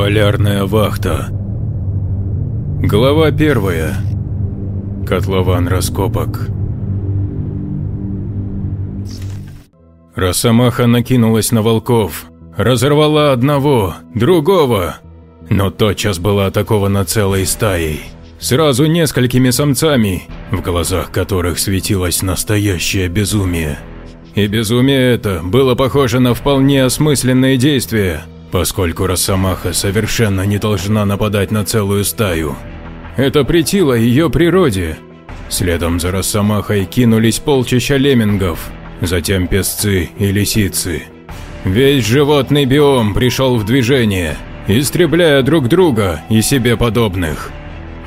Полярная вахта. Глава первая. Котлован раскопок. Росомаха накинулась на волков, разорвала одного, другого, но тотчас была атакована целой стаей, сразу несколькими самцами, в глазах которых светилось настоящее безумие. И безумие это было похоже на вполне осмысленные действия, поскольку Росомаха совершенно не должна нападать на целую стаю. Это претило ее природе. Следом за Росомахой кинулись полчища леммингов, затем песцы и лисицы. Весь животный биом пришел в движение, истребляя друг друга и себе подобных.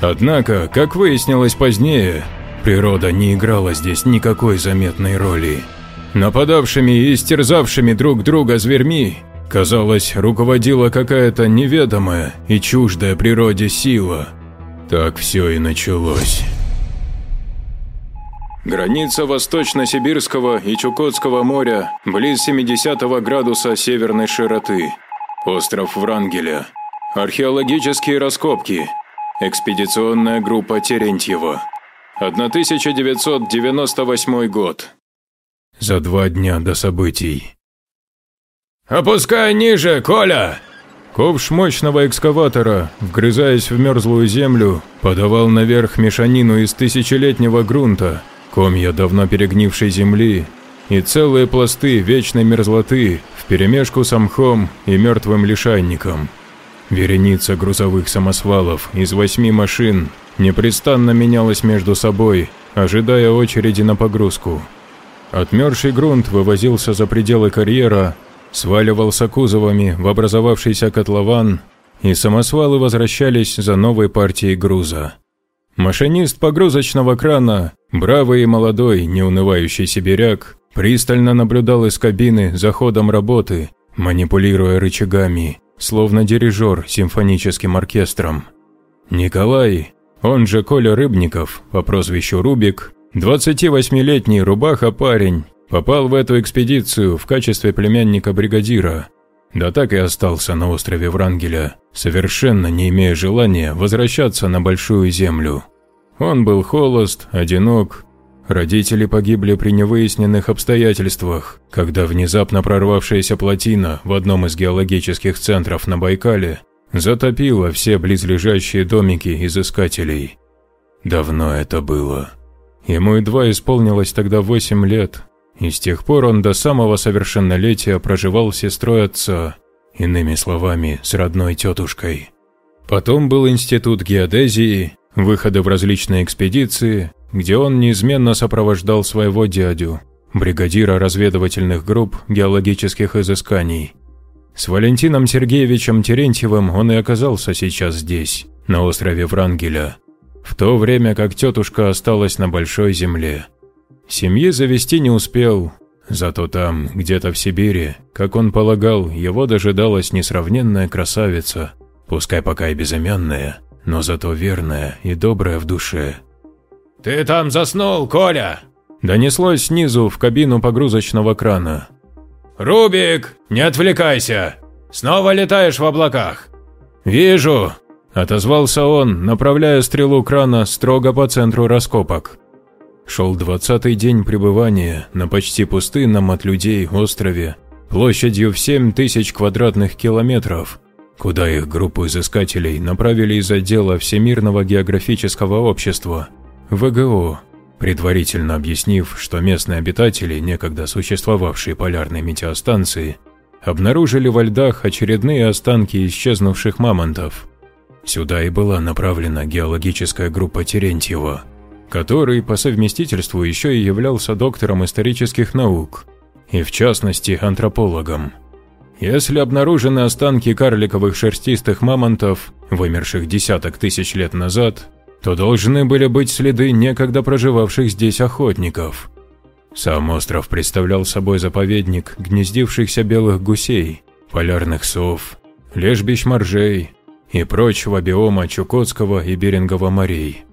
Однако, как выяснилось позднее, природа не играла здесь никакой заметной роли. Нападавшими и истерзавшими друг друга зверьми, казалось, руководила какая-то неведомая и чуждая природе сила. Так все и началось. Граница Восточно-Сибирского и Чукотского моря, близ 70 градуса северной широты. Остров Врангеля. Археологические раскопки. Экспедиционная группа Терентьева. 1998 год. За два дня до событий. «Опускай ниже, Коля!» Ковш мощного экскаватора, вгрызаясь в мерзлую землю, подавал наверх мешанину из тысячелетнего грунта, комья давно перегнившей земли и целые пласты вечной мерзлоты вперемешку с мхом и мертвым лишайником. Вереница грузовых самосвалов из восьми машин непрестанно менялась между собой, ожидая очереди на погрузку. Отмерзший грунт вывозился за пределы карьера, сваливался кузовами в образовавшийся котлован, и самосвалы возвращались за новой партией груза. Машинист погрузочного крана, бравый и молодой, неунывающий сибиряк, пристально наблюдал из кабины за ходом работы, манипулируя рычагами, словно дирижер симфоническим оркестром. Николай, он же Коля Рыбников, по прозвищу Рубик, 28-летний рубаха-парень, попал в эту экспедицию в качестве племянника бригадира. Да так и остался на острове Врангеля, совершенно не имея желания возвращаться на Большую Землю. Он был холост, одинок. Родители погибли при невыясненных обстоятельствах, когда внезапно прорвавшаяся плотина в одном из геологических центров на Байкале затопила все близлежащие домики изыскателей. Давно это было. Ему едва исполнилось тогда восемь лет, и с тех пор он до самого совершеннолетия проживал с сестрой отца, иными словами, с родной тетушкой. Потом был институт геодезии, выходы в различные экспедиции, где он неизменно сопровождал своего дядю, бригадира разведывательных групп геологических изысканий. С Валентином Сергеевичем Терентьевым он и оказался сейчас здесь, на острове Врангеля, в то время как тетушка осталась на большой земле. Семьи завести не успел, зато там, где-то в Сибири, как он полагал, его дожидалась несравненная красавица, пускай пока и безымянная, но зато верная и добрая в душе. «Ты там заснул, Коля?» Донеслось снизу в кабину погрузочного крана. «Рубик, не отвлекайся! Снова летаешь в облаках!» «Вижу!» Отозвался он, направляя стрелу крана строго по центру раскопок. Шел двадцатый день пребывания на почти пустынном от людей острове, площадью в 7 тысяч квадратных километров, куда их группу изыскателей направили из отдела Всемирного географического общества, ВГО, предварительно объяснив, что местные обитатели, некогда существовавшие полярной метеостанции, обнаружили во льдах очередные останки исчезнувших мамонтов – Сюда и была направлена геологическая группа Терентьева, который по совместительству еще и являлся доктором исторических наук, и в частности антропологом. Если обнаружены останки карликовых шерстистых мамонтов, вымерших десяток тысяч лет назад, то должны были быть следы некогда проживавших здесь охотников. Сам остров представлял собой заповедник гнездившихся белых гусей, полярных сов, лежбищ моржей, и прочего биома Чукотского и Берингового морей.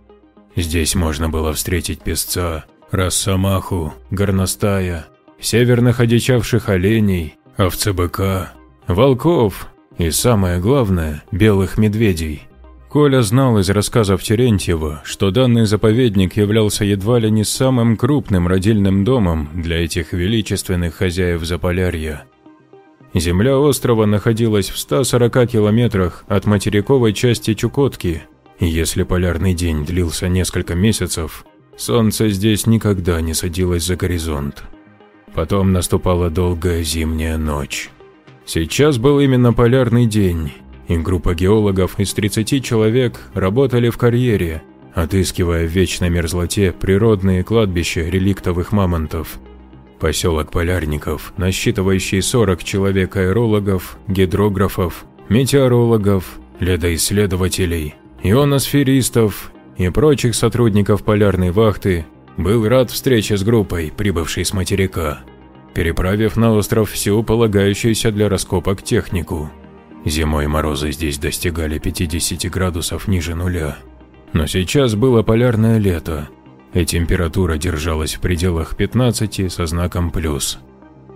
Здесь можно было встретить песца, росомаху, горностая, северных одичавших оленей, овцебыка, волков И самое главное – белых медведей. Коля знал из рассказов Терентьева, что данный заповедник являлся едва ли не самым крупным родильным домом для этих величественных хозяев Заполярья. Земля острова находилась в 140 километрах от материковой части Чукотки, если полярный день длился несколько месяцев, солнце здесь никогда не садилось за горизонт. Потом наступала долгая зимняя ночь. Сейчас был именно полярный день, и группа геологов из 30 человек работали в карьере, отыскивая в вечной мерзлоте природные кладбища реликтовых мамонтов – Поселок Полярников, насчитывающий 40 человек аэрологов, гидрографов, метеорологов, ледоисследователей, ионосферистов и прочих сотрудников полярной вахты, был рад встрече с группой, прибывшей с материка, переправив на остров всю полагающуюся для раскопок технику. Зимой морозы здесь достигали 50 градусов ниже нуля. Но сейчас было полярное лето, и температура держалась в пределах 15 со знаком «плюс».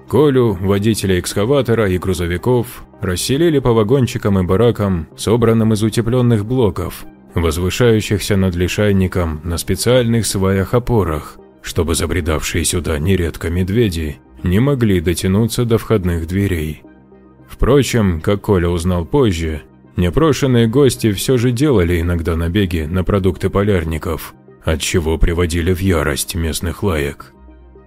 Колю, водителя экскаватора и грузовиков расселили по вагончикам и баракам, собранным из утепленных блоков, возвышающихся над лишайником на специальных сваях-опорах, чтобы забредавшие сюда нередко медведи не могли дотянуться до входных дверей. Впрочем, как Коля узнал позже, непрошенные гости все же делали иногда набеги на продукты полярников – от чего приводили в ярость местных лаек.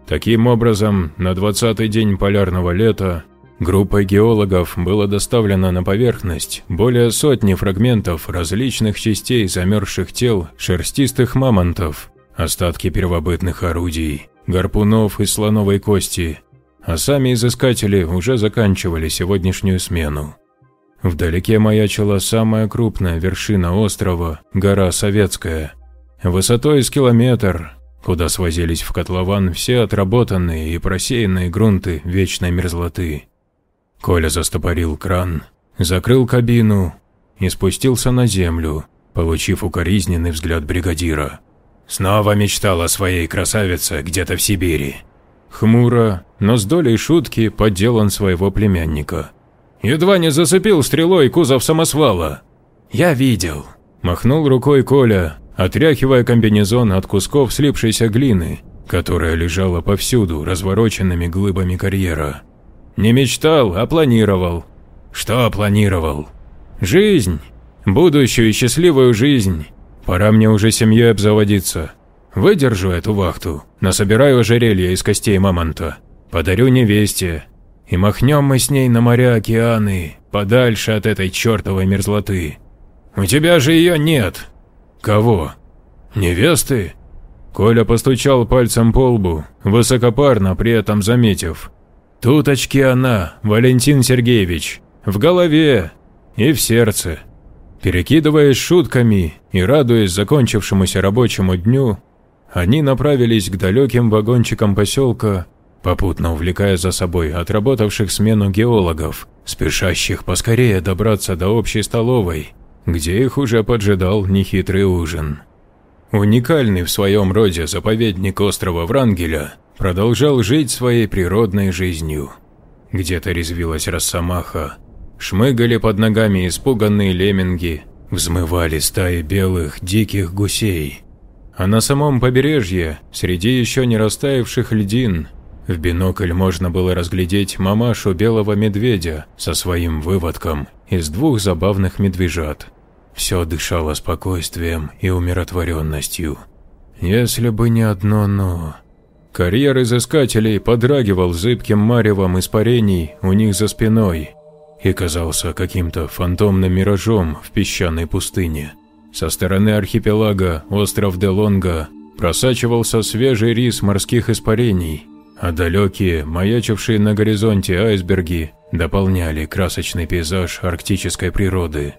Таким образом, на 20-й день полярного лета группой геологов было доставлено на поверхность более сотни фрагментов различных частей замерзших тел шерстистых мамонтов, остатки первобытных орудий, гарпунов и слоновой кости, а сами изыскатели уже заканчивали сегодняшнюю смену. Вдалеке маячила самая крупная вершина острова – гора Советская, высотой с километр, куда свозились в котлован все отработанные и просеянные грунты вечной мерзлоты. Коля застопорил кран, закрыл кабину и спустился на землю, получив укоризненный взгляд бригадира. Снова мечтал о своей красавице где-то в Сибири. Хмуро, но с долей шутки поддел своего племянника. «Едва не зацепил стрелой кузов самосвала». «Я видел», – махнул рукой Коля, отряхивая комбинезон от кусков слипшейся глины, которая лежала повсюду развороченными глыбами карьера. Не мечтал, а планировал. Что планировал? Жизнь. Будущую счастливую жизнь. Пора мне уже семьей обзаводиться. Выдержу эту вахту, насобираю ожерелье из костей мамонта, подарю невесте, и махнем мы с ней на моря-океаны, подальше от этой чертовой мерзлоты. У тебя же ее нет, «Кого? Невесты?» Коля постучал пальцем по лбу, высокопарно при этом заметив. «Туточки она, Валентин Сергеевич, в голове и в сердце». Перекидываясь шутками и радуясь закончившемуся рабочему дню, они направились к далеким вагончикам поселка, попутно увлекая за собой отработавших смену геологов, спешащих поскорее добраться до общей столовой где их уже поджидал нехитрый ужин. Уникальный в своем роде заповедник острова Врангеля продолжал жить своей природной жизнью. Где-то резвилась росомаха, шмыгали под ногами испуганные лемминги, взмывали стаи белых диких гусей. А на самом побережье, среди еще не растаявших льдин, в бинокль можно было разглядеть мамашу белого медведя со своим выводком из двух забавных медвежат. Все дышало спокойствием и умиротворенностью. Если бы не одно «но». Карьер изыскателей подрагивал зыбким маревом испарений у них за спиной и казался каким-то фантомным миражом в песчаной пустыне. Со стороны архипелага остров Делонга просачивался свежий рис морских испарений, а далекие, маячившие на горизонте айсберги дополняли красочный пейзаж арктической природы.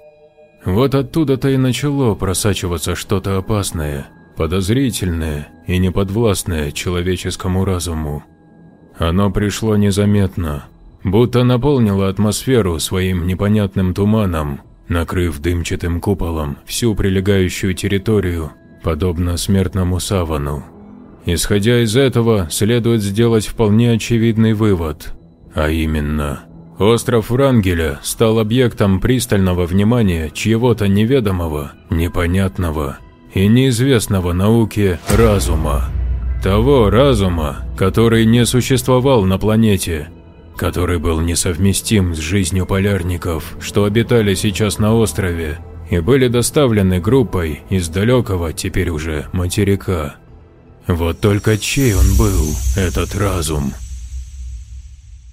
Вот оттуда-то и начало просачиваться что-то опасное, подозрительное и неподвластное человеческому разуму. Оно пришло незаметно, будто наполнило атмосферу своим непонятным туманом, накрыв дымчатым куполом всю прилегающую территорию, подобно смертному савану. Исходя из этого, следует сделать вполне очевидный вывод, а именно, Остров Врангеля стал объектом пристального внимания чьего-то неведомого, непонятного и неизвестного науке разума. Того разума, который не существовал на планете, который был несовместим с жизнью полярников, что обитали сейчас на острове и были доставлены группой из далекого теперь уже материка. Вот только чей он был, этот разум?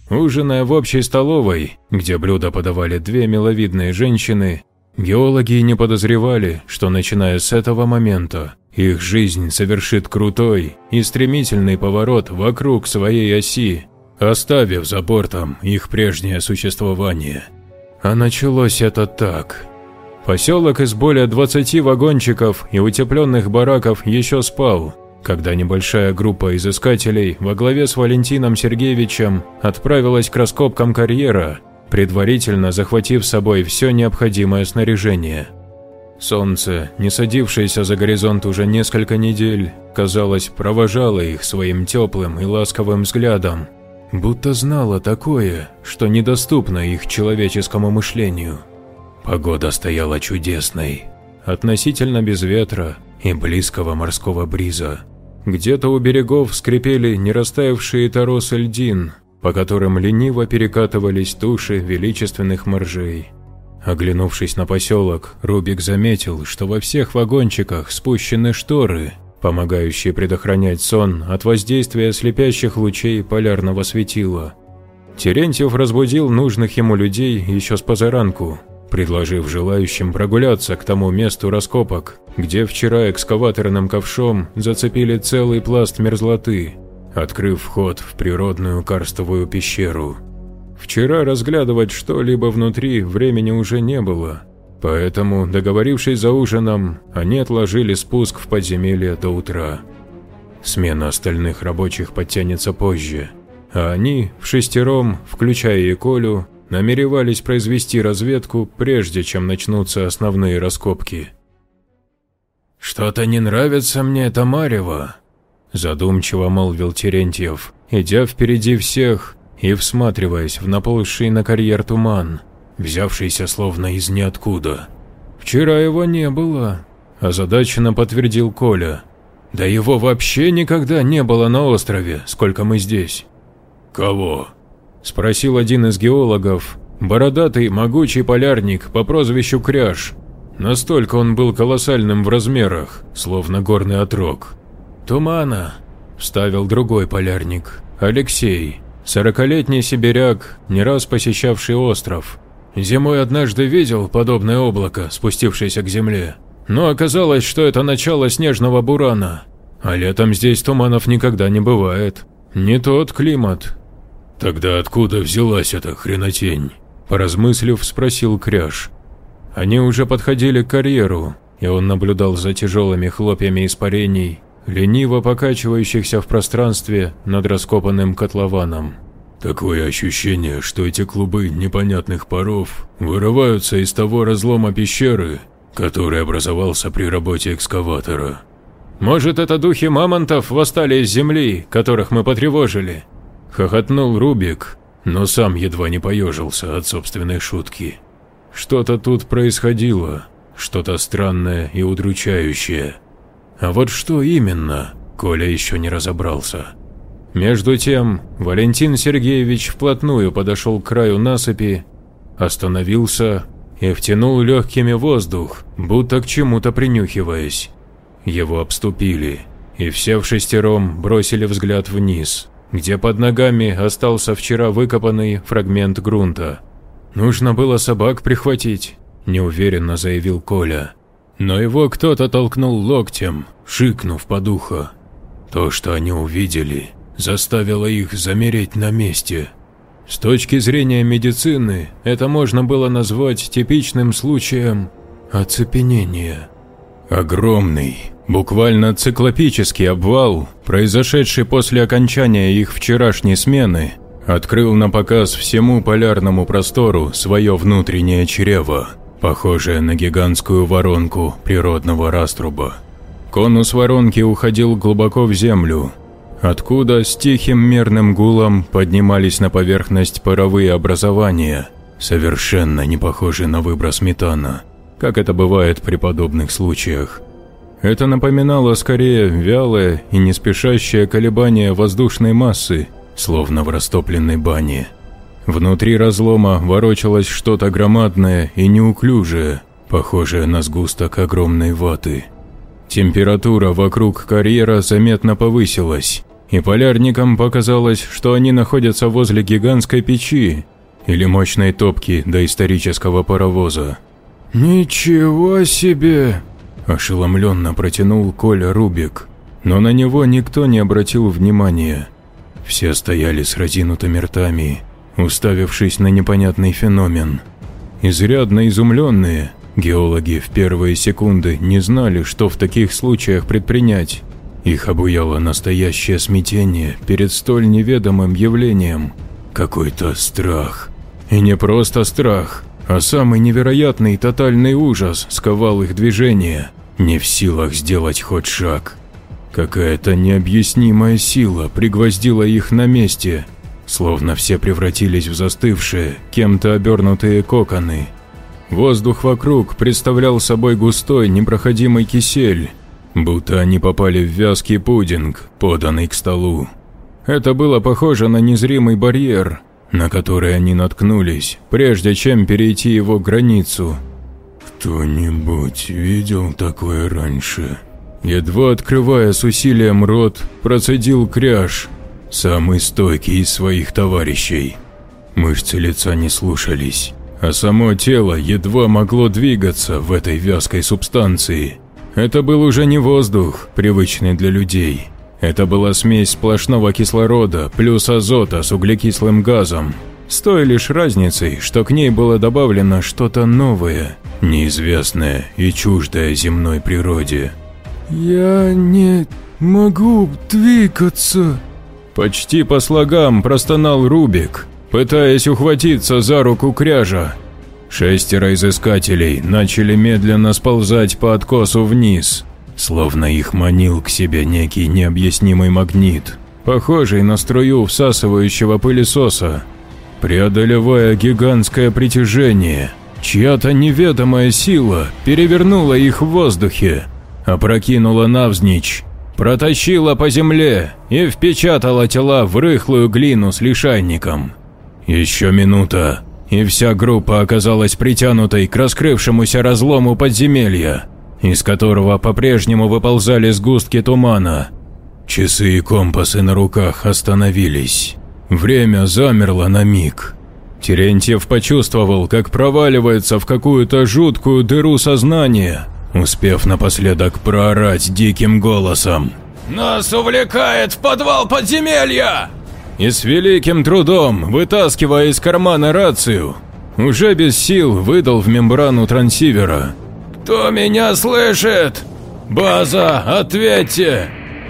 Ужиная в общей столовой, где блюда подавали две миловидные женщины, геологи не подозревали, что начиная с этого момента их жизнь совершит крутой и стремительный поворот вокруг своей оси, оставив за бортом их прежнее существование. А началось это так. Поселок из более 20 вагончиков и утепленных бараков еще спал, когда небольшая группа изыскателей во главе с Валентином Сергеевичем отправилась к раскопкам карьера, предварительно захватив с собой все необходимое снаряжение. Солнце, не садившееся за горизонт уже несколько недель, казалось, провожало их своим теплым и ласковым взглядом, будто знало такое, что недоступно их человеческому мышлению. Погода стояла чудесной, относительно без ветра и близкого морского бриза. Где-то у берегов скрипели не растаявшие торосы льдин, по которым лениво перекатывались туши величественных моржей. Оглянувшись на поселок, Рубик заметил, что во всех вагончиках спущены шторы, помогающие предохранять сон от воздействия слепящих лучей полярного светила. Терентьев разбудил нужных ему людей еще с позаранку, предложив желающим прогуляться к тому месту раскопок, где вчера экскаваторным ковшом зацепили целый пласт мерзлоты, открыв вход в природную карстовую пещеру. Вчера разглядывать что-либо внутри времени уже не было, поэтому, договорившись за ужином, они отложили спуск в подземелье до утра. Смена остальных рабочих подтянется позже, а они, в шестером, включая и Колю, намеревались произвести разведку, прежде чем начнутся основные раскопки. «Что-то не нравится мне это Марево», – задумчиво молвил Терентьев, идя впереди всех и всматриваясь в наползший на карьер туман, взявшийся словно из ниоткуда. «Вчера его не было», – озадаченно подтвердил Коля. «Да его вообще никогда не было на острове, сколько мы здесь». «Кого?» – спросил один из геологов, бородатый могучий полярник по прозвищу Кряж, Настолько он был колоссальным в размерах, словно горный отрог. «Тумана», – вставил другой полярник, Алексей, сорокалетний сибиряк, не раз посещавший остров. Зимой однажды видел подобное облако, спустившееся к земле, но оказалось, что это начало снежного бурана, а летом здесь туманов никогда не бывает. Не тот климат. «Тогда откуда взялась эта хренотень?» – поразмыслив, спросил Кряж. Они уже подходили к карьеру, и он наблюдал за тяжелыми хлопьями испарений, лениво покачивающихся в пространстве над раскопанным котлованом. Такое ощущение, что эти клубы непонятных паров вырываются из того разлома пещеры, который образовался при работе экскаватора. «Может, это духи мамонтов восстали из земли, которых мы потревожили?» – хохотнул Рубик, но сам едва не поежился от собственной шутки. Что-то тут происходило, что-то странное и удручающее. А вот что именно, Коля еще не разобрался. Между тем, Валентин Сергеевич вплотную подошел к краю насыпи, остановился и втянул легкими воздух, будто к чему-то принюхиваясь. Его обступили, и все в шестером бросили взгляд вниз, где под ногами остался вчера выкопанный фрагмент грунта. «Нужно было собак прихватить», – неуверенно заявил Коля. Но его кто-то толкнул локтем, шикнув по духу. То, что они увидели, заставило их замереть на месте. С точки зрения медицины, это можно было назвать типичным случаем оцепенения. Огромный, буквально циклопический обвал, произошедший после окончания их вчерашней смены, открыл на показ всему полярному простору свое внутреннее чрево, похожее на гигантскую воронку природного раструба. Конус воронки уходил глубоко в землю, откуда с тихим мерным гулом поднимались на поверхность паровые образования, совершенно не похожие на выброс метана, как это бывает при подобных случаях. Это напоминало скорее вялое и не спешащее колебание воздушной массы, словно в растопленной бане. Внутри разлома ворочалось что-то громадное и неуклюжее, похожее на сгусток огромной ваты. Температура вокруг карьера заметно повысилась, и полярникам показалось, что они находятся возле гигантской печи или мощной топки доисторического паровоза. «Ничего себе!» – ошеломленно протянул Коля Рубик, но на него никто не обратил внимания. Все стояли с разинутыми ртами, уставившись на непонятный феномен. Изрядно изумленные, геологи в первые секунды не знали, что в таких случаях предпринять. Их обуяло настоящее смятение перед столь неведомым явлением. Какой-то страх. И не просто страх, а самый невероятный тотальный ужас сковал их движение, не в силах сделать хоть шаг. Какая-то необъяснимая сила пригвоздила их на месте, словно все превратились в застывшие, кем-то обернутые коконы. Воздух вокруг представлял собой густой, непроходимый кисель, будто они попали в вязкий пудинг, поданный к столу. Это было похоже на незримый барьер, на который они наткнулись, прежде чем перейти его границу. «Кто-нибудь видел такое раньше?» Едва открывая с усилием рот, процедил кряж, самый стойкий из своих товарищей. Мышцы лица не слушались, а само тело едва могло двигаться в этой вязкой субстанции. Это был уже не воздух, привычный для людей. Это была смесь сплошного кислорода плюс азота с углекислым газом, с той лишь разницей, что к ней было добавлено что-то новое, неизвестное и чуждое земной природе. «Я не могу двигаться», Почти по слогам простонал Рубик, пытаясь ухватиться за руку кряжа. Шестеро изыскателей начали медленно сползать по откосу вниз, словно их манил к себе некий необъяснимый магнит, похожий на струю всасывающего пылесоса. Преодолевая гигантское притяжение, чья-то неведомая сила перевернула их в воздухе, опрокинула навзничь, протащила по земле и впечатала тела в рыхлую глину с лишайником. Еще минута, и вся группа оказалась притянутой к раскрывшемуся разлому подземелья, из которого по-прежнему выползали сгустки тумана. Часы и компасы на руках остановились. Время замерло на миг. Терентьев почувствовал, как проваливается в какую-то жуткую дыру сознания, успев напоследок проорать диким голосом. «Нас увлекает в подвал подземелья!» И с великим трудом, вытаскивая из кармана рацию, уже без сил выдал в мембрану трансивера. «Кто меня слышит? База, ответьте!»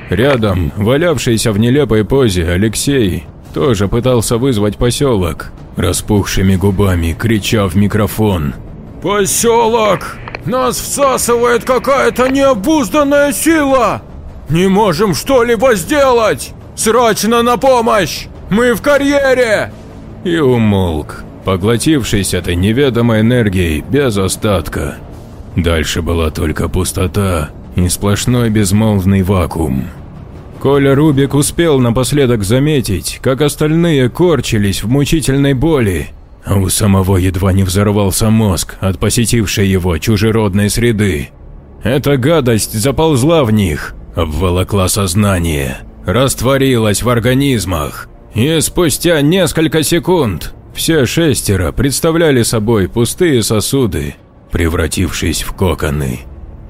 Рядом, валявшийся в нелепой позе Алексей, тоже пытался вызвать поселок, распухшими губами крича в микрофон. «Поселок! Нас всасывает какая-то необузданная сила! Не можем что-либо сделать! Срочно на помощь! Мы в карьере!» И умолк, поглотившись этой неведомой энергией без остатка. Дальше была только пустота и сплошной безмолвный вакуум. Коля Рубик успел напоследок заметить, как остальные корчились в мучительной боли, а у самого едва не взорвался мозг от посетившей его чужеродной среды. Эта гадость заползла в них, обволокла сознание, растворилась в организмах, и спустя несколько секунд все шестеро представляли собой пустые сосуды, превратившись в коконы.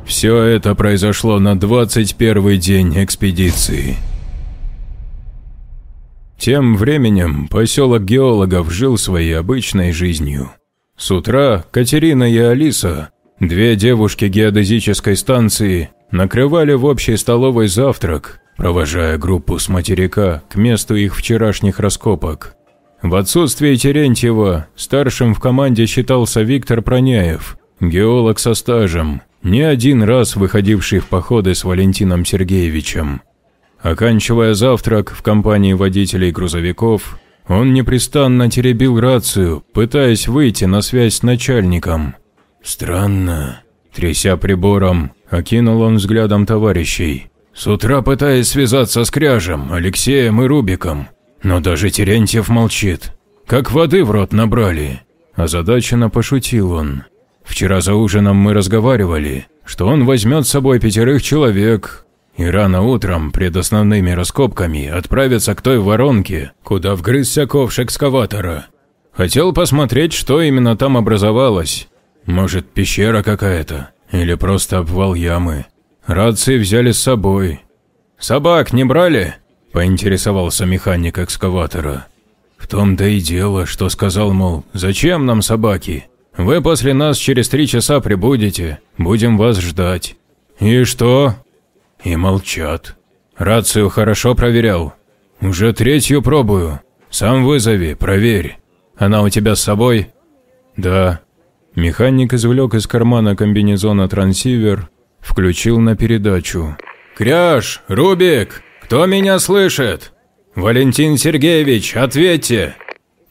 Все это произошло на 21 день экспедиции. Тем временем поселок геологов жил своей обычной жизнью. С утра Катерина и Алиса, две девушки геодезической станции, накрывали в общей столовой завтрак, провожая группу с материка к месту их вчерашних раскопок. В отсутствие Терентьева старшим в команде считался Виктор Проняев, геолог со стажем, не один раз выходивший в походы с Валентином Сергеевичем. Оканчивая завтрак в компании водителей грузовиков, он непрестанно теребил рацию, пытаясь выйти на связь с начальником. «Странно», – тряся прибором, окинул он взглядом товарищей. «С утра пытаясь связаться с Кряжем, Алексеем и Рубиком, но даже Терентьев молчит. Как воды в рот набрали». Озадаченно пошутил он. «Вчера за ужином мы разговаривали, что он возьмет с собой пятерых человек, и рано утром, пред основными раскопками, отправится к той воронке, куда вгрызся ковш экскаватора. Хотел посмотреть, что именно там образовалось. Может, пещера какая-то, или просто обвал ямы. Рации взяли с собой. «Собак не брали?» – поинтересовался механик экскаватора. В том-то и дело, что сказал, мол, зачем нам собаки? Вы после нас через три часа прибудете, будем вас ждать. И что? И молчат. Рацию хорошо проверял. Уже третью пробую. Сам вызови, проверь. Она у тебя с собой? Да. Механик извлек из кармана комбинезона трансивер, включил на передачу. «Кряж! Рубик! Кто меня слышит? Валентин Сергеевич, ответьте!»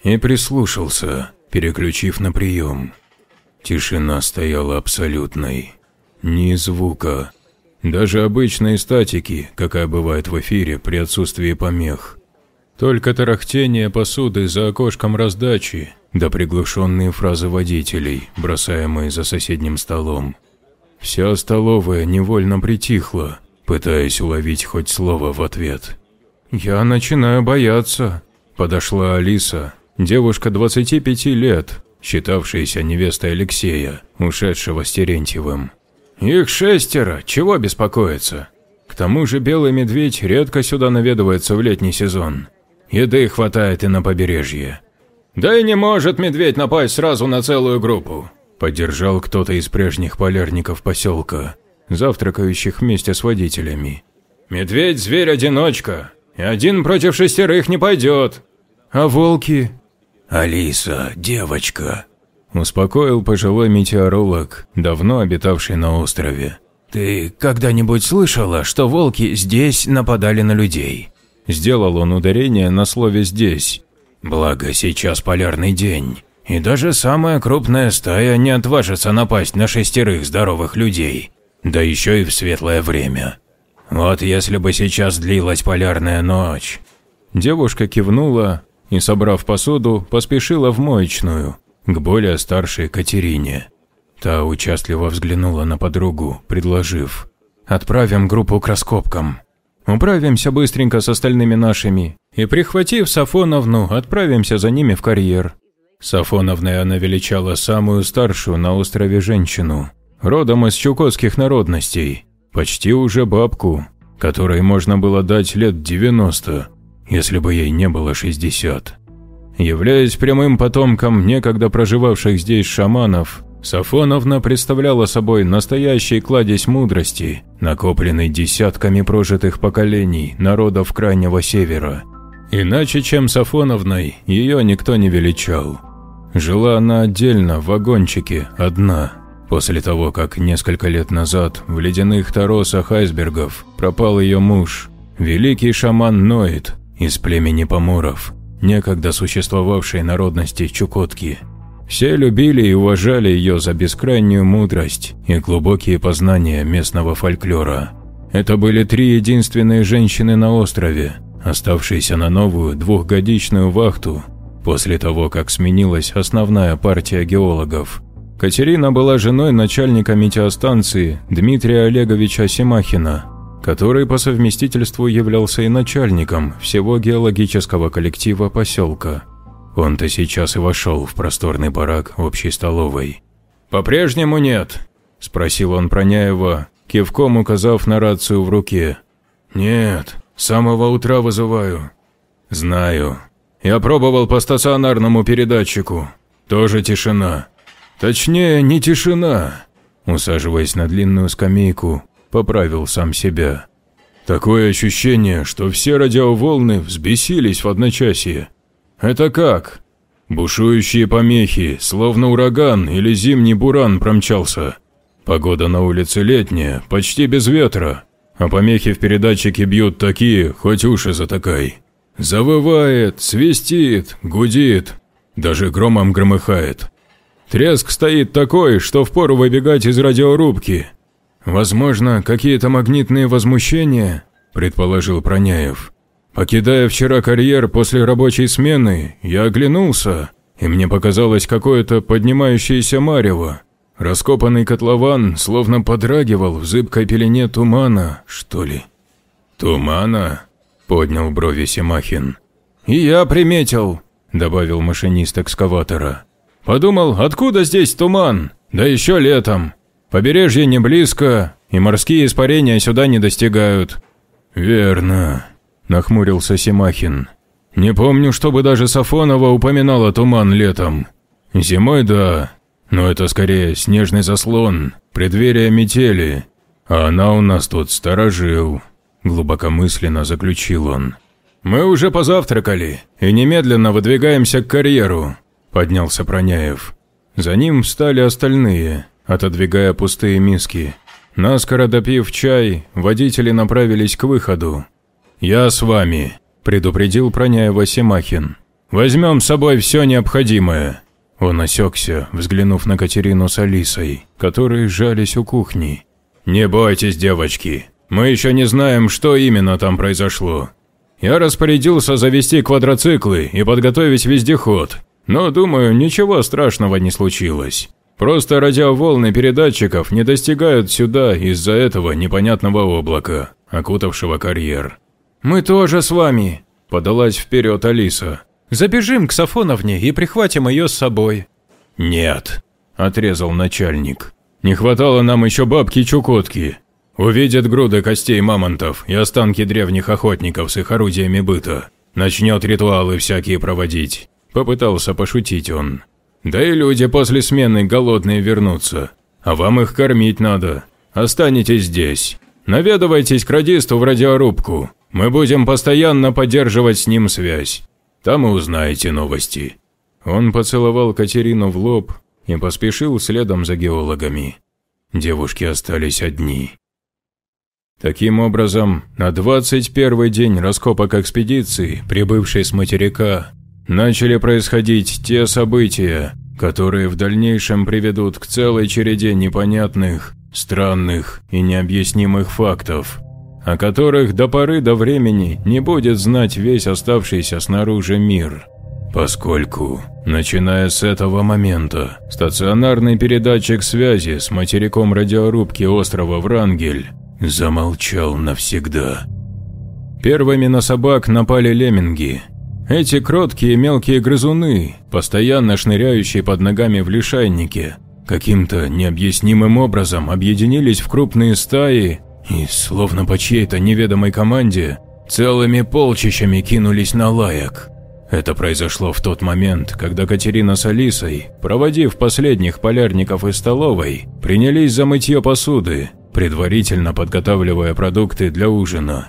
И прислушался, переключив на прием. Тишина стояла абсолютной. Ни звука. Даже обычной статики, какая бывает в эфире при отсутствии помех. Только тарахтение посуды за окошком раздачи, да приглушенные фразы водителей, бросаемые за соседним столом. Вся столовая невольно притихла, пытаясь уловить хоть слово в ответ. «Я начинаю бояться», – подошла Алиса, девушка 25 лет, считавшаяся невестой Алексея, ушедшего с Терентьевым. Их шестеро, чего беспокоиться? К тому же белый медведь редко сюда наведывается в летний сезон. Еды хватает и на побережье. Да и не может медведь напасть сразу на целую группу. Поддержал кто-то из прежних полярников поселка, завтракающих вместе с водителями. Медведь – зверь-одиночка, и один против шестерых не пойдет. А волки? Алиса, девочка, Успокоил пожилой метеоролог, давно обитавший на острове. «Ты когда-нибудь слышала, что волки здесь нападали на людей?» Сделал он ударение на слове «здесь». Благо, сейчас полярный день, и даже самая крупная стая не отважится напасть на шестерых здоровых людей, да еще и в светлое время. Вот если бы сейчас длилась полярная ночь. Девушка кивнула и, собрав посуду, поспешила в моечную, к более старшей Катерине. Та участливо взглянула на подругу, предложив «Отправим группу к раскопкам. Управимся быстренько с остальными нашими и, прихватив Сафоновну, отправимся за ними в карьер». Сафоновной она величала самую старшую на острове женщину, родом из чукотских народностей, почти уже бабку, которой можно было дать лет 90, если бы ей не было 60. Являясь прямым потомком некогда проживавших здесь шаманов, Сафоновна представляла собой настоящий кладезь мудрости, накопленный десятками прожитых поколений народов Крайнего Севера. Иначе, чем Сафоновной, ее никто не величал. Жила она отдельно, в вагончике, одна, после того, как несколько лет назад в ледяных торосах айсбергов пропал ее муж, великий шаман Ноид из племени Поморов некогда существовавшей народности Чукотки. Все любили и уважали ее за бескрайнюю мудрость и глубокие познания местного фольклора. Это были три единственные женщины на острове, оставшиеся на новую двухгодичную вахту после того, как сменилась основная партия геологов. Катерина была женой начальника метеостанции Дмитрия Олеговича Семахина, который по совместительству являлся и начальником всего геологического коллектива поселка. Он-то сейчас и вошел в просторный барак общей столовой. «По-прежнему нет?» – спросил он Проняева, кивком указав на рацию в руке. «Нет, с самого утра вызываю». «Знаю. Я пробовал по стационарному передатчику. Тоже тишина. Точнее, не тишина». Усаживаясь на длинную скамейку, поправил сам себя. Такое ощущение, что все радиоволны взбесились в одночасье. Это как? Бушующие помехи, словно ураган или зимний буран промчался. Погода на улице летняя, почти без ветра. а помехи в передатчике бьют такие, хоть уши затыкай. Завывает, свистит, гудит, даже громом громыхает. Треск стоит такой, что впору выбегать из радиорубки. Возможно, какие-то магнитные возмущения, предположил Проняев. Покидая вчера карьер после рабочей смены, я оглянулся, и мне показалось какое-то поднимающееся марево. Раскопанный котлован словно подрагивал в зыбкой пелене тумана, что ли. «Тумана?» – поднял брови Семахин. «И я приметил», – добавил машинист экскаватора. «Подумал, откуда здесь туман? Да еще летом. Побережье не близко, и морские испарения сюда не достигают». «Верно», – нахмурился Семахин. «Не помню, чтобы даже Сафонова упоминала туман летом. Зимой – да, но это скорее снежный заслон, преддверие метели. А она у нас тут сторожил», – глубокомысленно заключил он. «Мы уже позавтракали и немедленно выдвигаемся к карьеру», – поднялся Проняев. За ним встали остальные, отодвигая пустые миски. Наскоро допив чай, водители направились к выходу. «Я с вами», – предупредил Проняева Семахин. «Возьмем с собой все необходимое. Он осекся, взглянув на Катерину с Алисой, которые сжались у кухни. «Не бойтесь, девочки, мы еще не знаем, что именно там произошло. Я распорядился завести квадроциклы и подготовить вездеход, но, думаю, ничего страшного не случилось. Просто радиоволны передатчиков не достигают сюда из-за этого непонятного облака, окутавшего карьер». «Мы тоже с вами», – подалась вперед Алиса. Забежим к Сафоновне и прихватим ее с собой». «Нет», – отрезал начальник. «Не хватало нам еще бабки Чукотки. Увидит груды костей мамонтов и останки древних охотников с их орудиями быта. Начнет ритуалы всякие проводить». Попытался пошутить он. «Да и люди после смены голодные вернутся. А вам их кормить надо. Останетесь здесь. Наведывайтесь к радисту в радиорубку. Мы будем постоянно поддерживать с ним связь. Там и узнаете новости». Он поцеловал Катерину в лоб и поспешил следом за геологами. Девушки остались одни. Таким образом, на 21 день раскопок экспедиции, прибывшей с материка, начали происходить те события, которые в дальнейшем приведут к целой череде непонятных, странных и необъяснимых фактов, о которых до поры до времени не будет знать весь оставшийся снаружи мир. Поскольку, начиная с этого момента, стационарный передатчик связи с материком радиорубки острова Врангель замолчал навсегда. Первыми на собак напали лемминги. Эти кроткие мелкие грызуны, постоянно шныряющие под ногами в лишайнике, каким-то необъяснимым образом объединились в крупные стаи и, словно по чьей-то неведомой команде, целыми полчищами кинулись на лаек. Это произошло в тот момент, когда Катерина с Алисой, проводив последних полярников из столовой, принялись за мытье посуды, предварительно подготавливая продукты для ужина.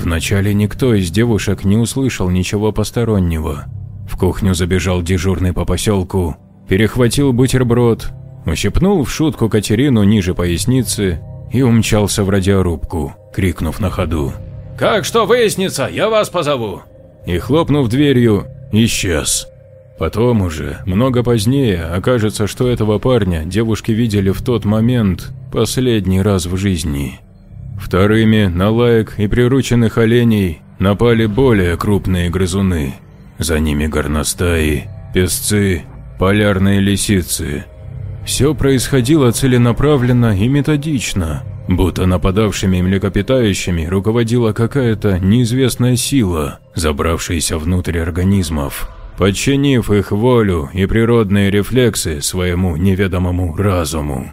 Вначале никто из девушек не услышал ничего постороннего. В кухню забежал дежурный по поселку, перехватил бутерброд, ущипнул в шутку Катерину ниже поясницы и умчался в радиорубку, крикнув на ходу. «Как что выяснится, я вас позову!» И, хлопнув дверью, исчез. Потом уже, много позднее, окажется, что этого парня девушки видели в тот момент последний раз в жизни. Вторыми на лаек и прирученных оленей напали более крупные грызуны. За ними горностаи, песцы, полярные лисицы – все происходило целенаправленно и методично, будто нападавшими млекопитающими руководила какая-то неизвестная сила, забравшаяся внутрь организмов, подчинив их волю и природные рефлексы своему неведомому разуму.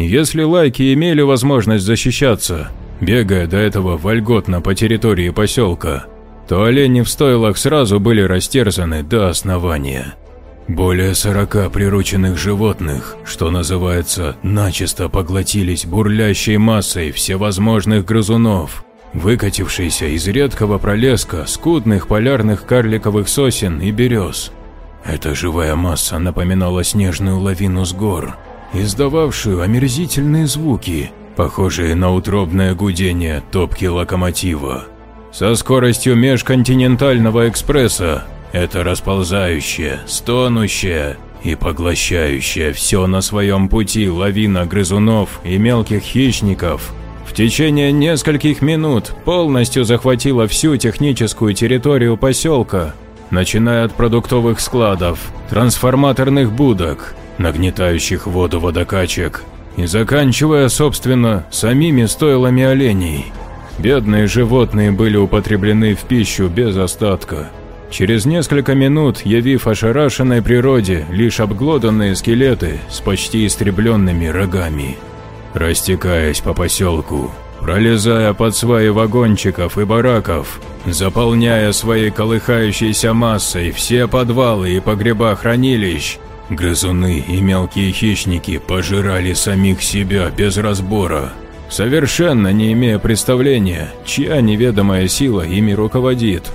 Если лайки имели возможность защищаться, бегая до этого вольготно по территории поселка, то олени в стойлах сразу были растерзаны до основания. Более сорока прирученных животных, что называется, начисто поглотились бурлящей массой всевозможных грызунов, выкатившейся из редкого пролеска скудных полярных карликовых сосен и берез. Эта живая масса напоминала снежную лавину с гор, издававшую омерзительные звуки, похожие на утробное гудение топки локомотива. Со скоростью межконтинентального экспресса это расползающее, стонущее и поглощающее все на своем пути лавина грызунов и мелких хищников в течение нескольких минут полностью захватила всю техническую территорию поселка, начиная от продуктовых складов, трансформаторных будок, нагнетающих воду водокачек и заканчивая, собственно, самими стойлами оленей. Бедные животные были употреблены в пищу без остатка. Через несколько минут, явив ошарашенной природе лишь обглоданные скелеты с почти истребленными рогами. Растекаясь по поселку, пролезая под сваи вагончиков и бараков, заполняя своей колыхающейся массой все подвалы и погреба хранилищ, грызуны и мелкие хищники пожирали самих себя без разбора, совершенно не имея представления, чья неведомая сила ими руководит.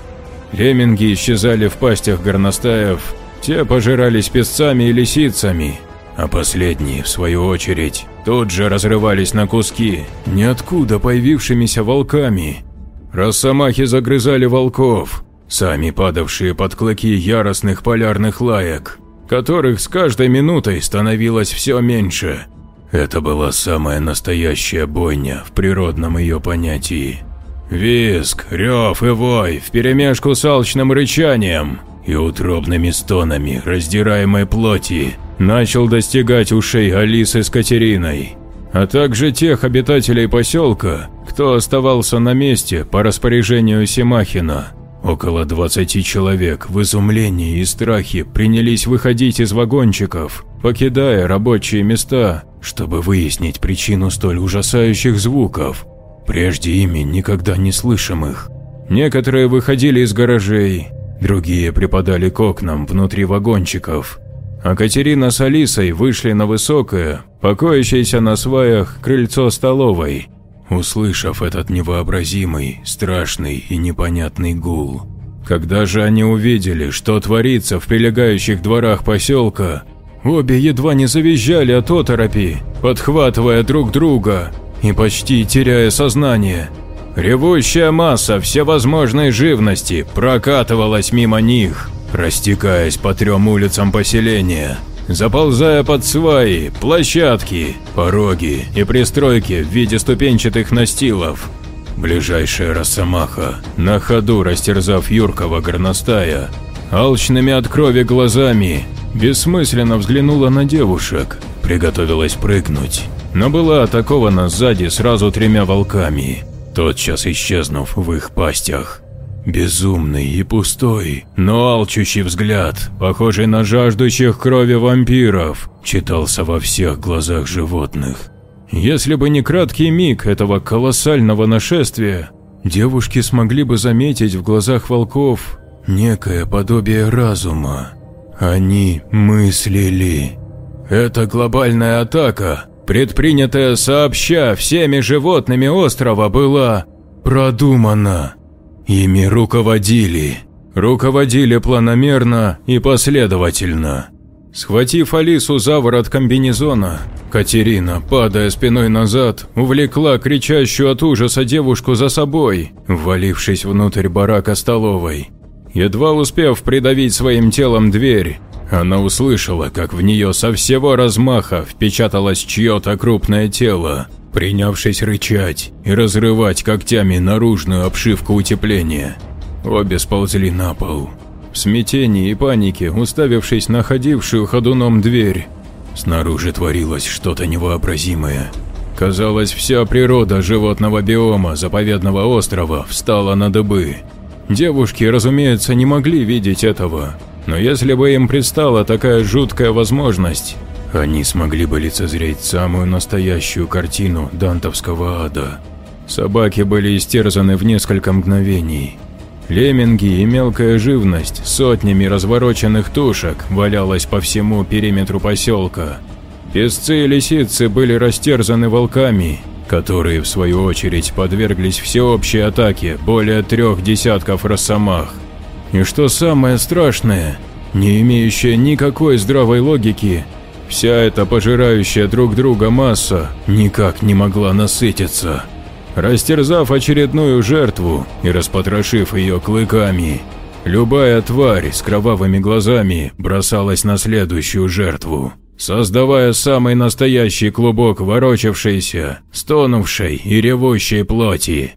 Лемминги исчезали в пастях горностаев, те пожирались песцами и лисицами, а последние, в свою очередь, тут же разрывались на куски, ниоткуда появившимися волками. Росомахи загрызали волков, сами падавшие под клыки яростных полярных лаек, которых с каждой минутой становилось все меньше. Это была самая настоящая бойня в природном ее понятии. Виск, рев и вой вперемешку с алчным рычанием и утробными стонами раздираемой плоти начал достигать ушей Алисы с Катериной, а также тех обитателей поселка, кто оставался на месте по распоряжению Семахина. Около 20 человек в изумлении и страхе принялись выходить из вагончиков, покидая рабочие места, чтобы выяснить причину столь ужасающих звуков. Прежде ими никогда не слышимых. Некоторые выходили из гаражей, другие припадали к окнам внутри вагончиков, а Катерина с Алисой вышли на высокое, покоящееся на сваях крыльцо столовой, услышав этот невообразимый, страшный и непонятный гул. Когда же они увидели, что творится в прилегающих дворах поселка, обе едва не завизжали от оторопи, подхватывая друг друга и почти теряя сознание. Ревущая масса всевозможной живности прокатывалась мимо них, растекаясь по трем улицам поселения, заползая под сваи, площадки, пороги и пристройки в виде ступенчатых настилов. Ближайшая росомаха, на ходу растерзав юркого горностая, алчными от крови глазами, бессмысленно взглянула на девушек, приготовилась прыгнуть но была атакована сзади сразу тремя волками, тотчас исчезнув в их пастях. Безумный и пустой, но алчущий взгляд, похожий на жаждущих крови вампиров, читался во всех глазах животных. Если бы не краткий миг этого колоссального нашествия, девушки смогли бы заметить в глазах волков некое подобие разума. Они мыслили. Это глобальная атака, предпринятая сообща всеми животными острова, была продумана. Ими руководили. Руководили планомерно и последовательно. Схватив Алису за ворот комбинезона, Катерина, падая спиной назад, увлекла кричащую от ужаса девушку за собой, ввалившись внутрь барака столовой. Едва успев придавить своим телом дверь, она услышала, как в нее со всего размаха впечаталось чье-то крупное тело, принявшись рычать и разрывать когтями наружную обшивку утепления. Обе сползли на пол. В смятении и панике, уставившись на ходившую ходуном дверь, снаружи творилось что-то невообразимое. Казалось, вся природа животного биома заповедного острова встала на дыбы. Девушки, разумеется, не могли видеть этого, но если бы им предстала такая жуткая возможность, они смогли бы лицезреть самую настоящую картину дантовского ада. Собаки были истерзаны в несколько мгновений. Лемминги и мелкая живность сотнями развороченных тушек валялась по всему периметру поселка. Песцы и лисицы были растерзаны волками, которые в свою очередь подверглись всеобщей атаке более трех десятков росомах. И что самое страшное, не имеющая никакой здравой логики, Вся эта пожирающая друг друга масса никак не могла насытиться. Растерзав очередную жертву и распотрошив ее клыками, любая тварь с кровавыми глазами бросалась на следующую жертву, создавая самый настоящий клубок ворочавшейся, стонувшей и ревущей плоти.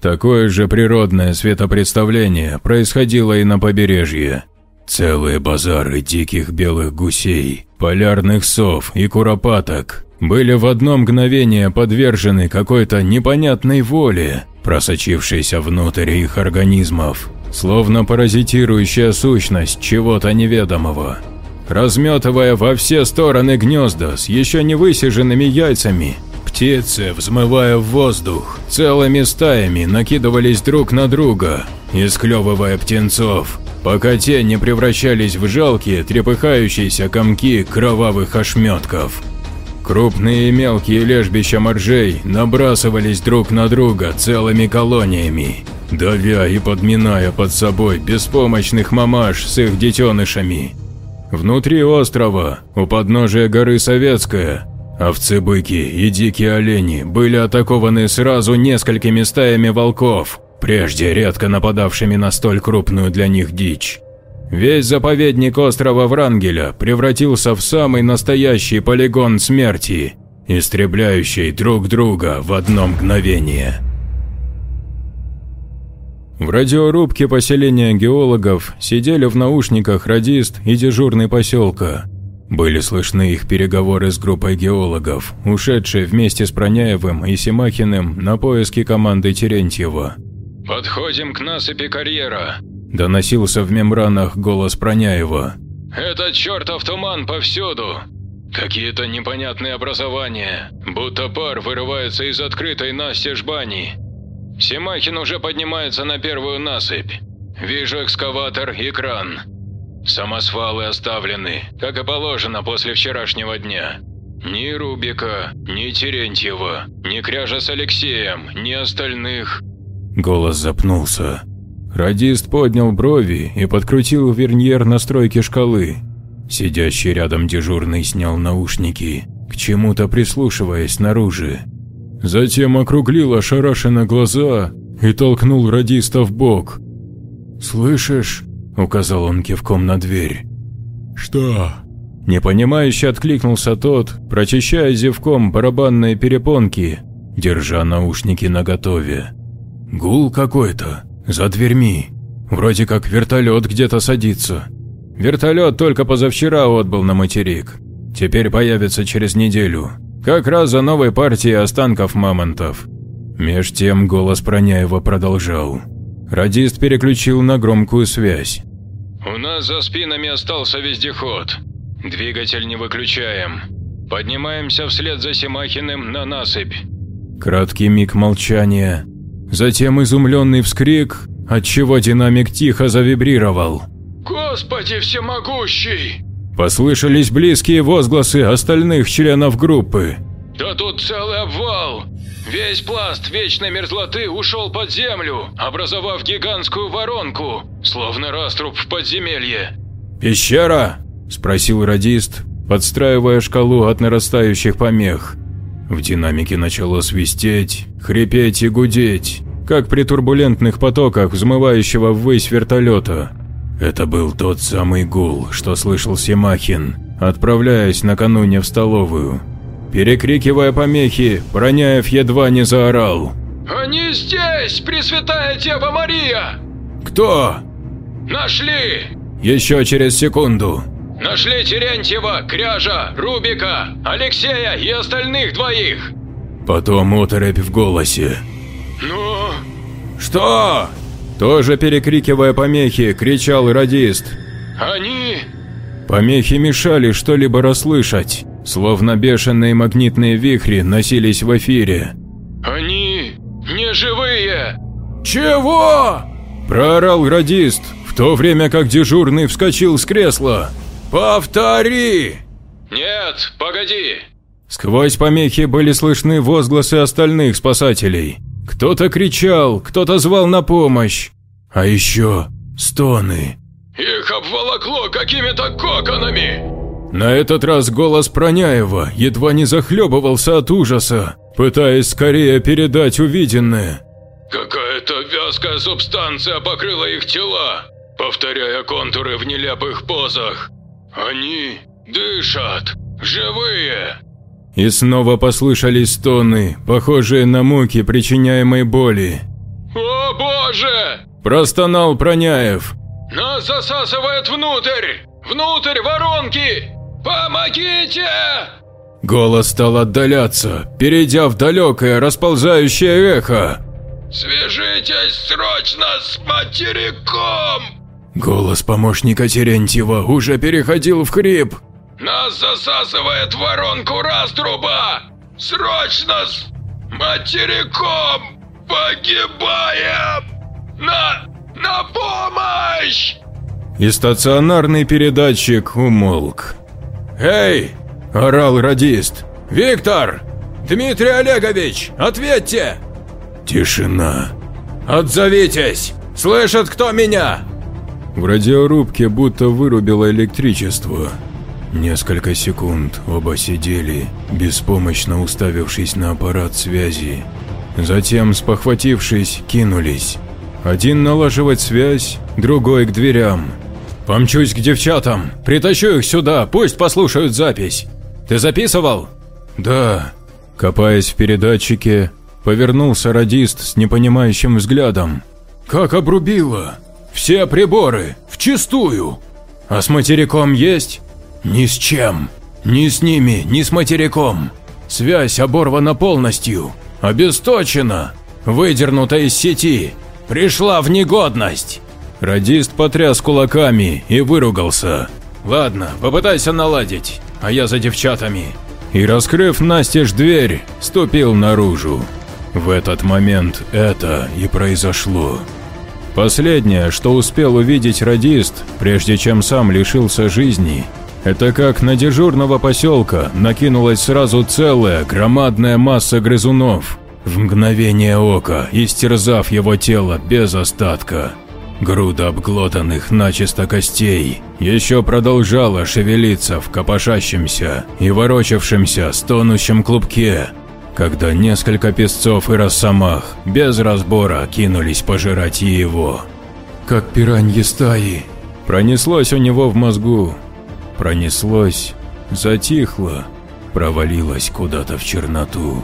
Такое же природное светопредставление происходило и на побережье. Целые базары диких белых гусей, полярных сов и куропаток были в одно мгновение подвержены какой-то непонятной воле, просочившейся внутрь их организмов, словно паразитирующая сущность чего-то неведомого. Разметывая во все стороны гнезда с еще не высиженными яйцами, птицы, взмывая в воздух, целыми стаями накидывались друг на друга, исклевывая птенцов, пока те не превращались в жалкие, трепыхающиеся комки кровавых ошметков. Крупные и мелкие лежбища моржей набрасывались друг на друга целыми колониями, давя и подминая под собой беспомощных мамаш с их детенышами. Внутри острова, у подножия горы Советская, овцы-быки и дикие олени были атакованы сразу несколькими стаями волков, прежде редко нападавшими на столь крупную для них дичь. Весь заповедник острова Врангеля превратился в самый настоящий полигон смерти, истребляющий друг друга в одно мгновение. В радиорубке поселения геологов сидели в наушниках радист и дежурный поселка. Были слышны их переговоры с группой геологов, ушедшей вместе с Проняевым и Семахиным на поиски команды Терентьева. «Подходим к насыпи карьера», Доносился в мембранах голос Проняева. «Этот чертов туман повсюду. Какие-то непонятные образования, будто пар вырывается из открытой настежь бани. Семахин уже поднимается на первую насыпь. Вижу экскаватор и кран. Самосвалы оставлены, как и положено после вчерашнего дня. Ни Рубика, ни Терентьева, ни Кряжа с Алексеем, ни остальных. Голос запнулся. Радист поднял брови и подкрутил верньер настройки шкалы. Сидящий рядом дежурный снял наушники, к чему-то прислушиваясь снаружи. Затем округлил ошарашенно глаза и толкнул радиста в бок. «Слышишь?» – указал он кивком на дверь. «Что?» Непонимающе откликнулся тот, прочищая зевком барабанные перепонки, держа наушники наготове. «Гул какой-то», за дверьми. Вроде как вертолет где-то садится. Вертолет только позавчера отбыл на материк. Теперь появится через неделю. Как раз за новой партией останков мамонтов. Меж тем голос Проняева продолжал. Радист переключил на громкую связь. «У нас за спинами остался вездеход. Двигатель не выключаем. Поднимаемся вслед за Семахиным на насыпь». Краткий миг молчания, Затем изумленный вскрик, отчего динамик тихо завибрировал. «Господи всемогущий!» Послышались близкие возгласы остальных членов группы. «Да тут целый обвал! Весь пласт вечной мерзлоты ушел под землю, образовав гигантскую воронку, словно раструб в подземелье». «Пещера?» – спросил радист, подстраивая шкалу от нарастающих помех. В динамике начало свистеть, хрипеть и гудеть, как при турбулентных потоках взмывающего ввысь вертолета. Это был тот самый гул, что слышал Семахин, отправляясь накануне в столовую. Перекрикивая помехи, Броняев едва не заорал. «Они здесь, Пресвятая Дева Мария!» «Кто?» «Нашли!» Еще через секунду. Нашли Терентьева, Кряжа, Рубика, Алексея и остальных двоих. Потом оторопь в голосе. Ну? Что? Тоже перекрикивая помехи, кричал радист. Они? Помехи мешали что-либо расслышать, словно бешеные магнитные вихри носились в эфире. Они не живые. Чего? Проорал радист, в то время как дежурный вскочил с кресла. «Повтори!» «Нет, погоди!» Сквозь помехи были слышны возгласы остальных спасателей. Кто-то кричал, кто-то звал на помощь. А еще стоны. «Их обволокло какими-то коконами!» На этот раз голос Проняева едва не захлебывался от ужаса, пытаясь скорее передать увиденное. «Какая-то вязкая субстанция покрыла их тела, повторяя контуры в нелепых позах. Они дышат, живые!» И снова послышались стоны, похожие на муки причиняемой боли. «О боже!» – простонал Проняев. «Нас засасывает внутрь! Внутрь воронки! Помогите!» Голос стал отдаляться, перейдя в далекое расползающее эхо. «Свяжитесь срочно с материком!» Голос помощника Терентьева уже переходил в хрип. «Нас засасывает воронку раструба! Срочно с материком! Погибаем! На... на помощь!» И стационарный передатчик умолк. «Эй!» – орал радист. «Виктор! Дмитрий Олегович, ответьте!» Тишина. «Отзовитесь! Слышит кто меня?» В радиорубке будто вырубило электричество. Несколько секунд оба сидели, беспомощно уставившись на аппарат связи. Затем, спохватившись, кинулись. Один налаживать связь, другой к дверям. «Помчусь к девчатам, притащу их сюда, пусть послушают запись. Ты записывал?» «Да». Копаясь в передатчике, повернулся радист с непонимающим взглядом. «Как обрубило! Все приборы, вчистую! А с материком есть?» «Ни с чем. Ни с ними, ни с материком. Связь оборвана полностью, обесточена, выдернута из сети, пришла в негодность». Радист потряс кулаками и выругался. «Ладно, попытайся наладить, а я за девчатами». И, раскрыв настежь дверь, ступил наружу. В этот момент это и произошло. Последнее, что успел увидеть радист, прежде чем сам лишился жизни, это как на дежурного поселка накинулась сразу целая громадная масса грызунов, в мгновение ока истерзав его тело без остатка. Груда обглотанных начисто костей еще продолжала шевелиться в копошащемся и ворочавшемся стонущем клубке, когда несколько песцов и росомах без разбора кинулись пожирать его. Как пираньи стаи, пронеслось у него в мозгу, пронеслось, затихло, провалилось куда-то в черноту.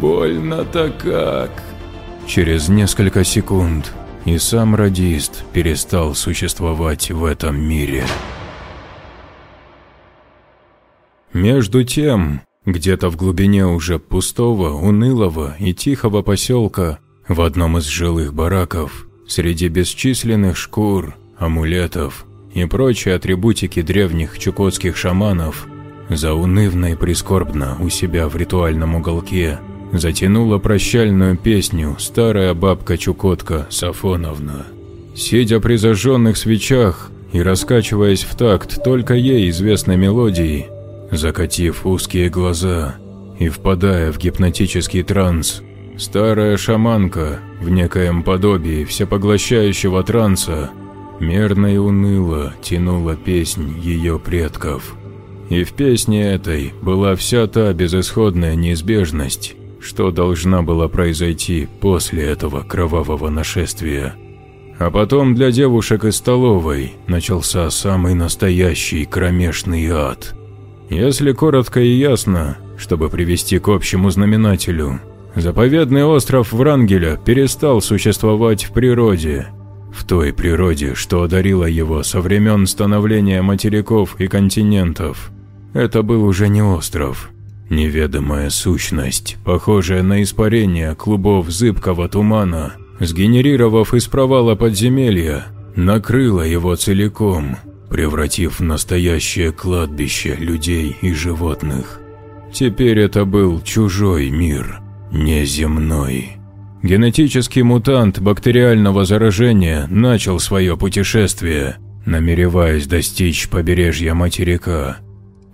Больно-то как. Через несколько секунд и сам радист перестал существовать в этом мире. Между тем, где-то в глубине уже пустого, унылого и тихого поселка, в одном из жилых бараков, среди бесчисленных шкур, амулетов и прочей атрибутики древних чукотских шаманов, заунывно и прискорбно у себя в ритуальном уголке – затянула прощальную песню старая бабка-чукотка Сафоновна. Сидя при зажженных свечах и раскачиваясь в такт только ей известной мелодии, закатив узкие глаза и впадая в гипнотический транс, старая шаманка в некоем подобии всепоглощающего транса мерно и уныло тянула песнь ее предков. И в песне этой была вся та безысходная неизбежность, что должна была произойти после этого кровавого нашествия. А потом для девушек из столовой начался самый настоящий кромешный ад. Если коротко и ясно, чтобы привести к общему знаменателю, заповедный остров Врангеля перестал существовать в природе, в той природе, что одарила его со времен становления материков и континентов. Это был уже не остров, Неведомая сущность, похожая на испарение клубов зыбкого тумана, сгенерировав из провала подземелья, накрыла его целиком, превратив в настоящее кладбище людей и животных. Теперь это был чужой мир, неземной. Генетический мутант бактериального заражения начал свое путешествие, намереваясь достичь побережья материка.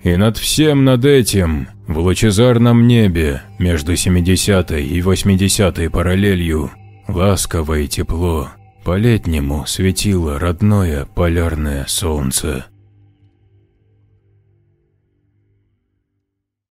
И над всем над этим в лучезарном небе между 70-й и 80-й параллелью ласково и тепло по-летнему светило родное полярное солнце.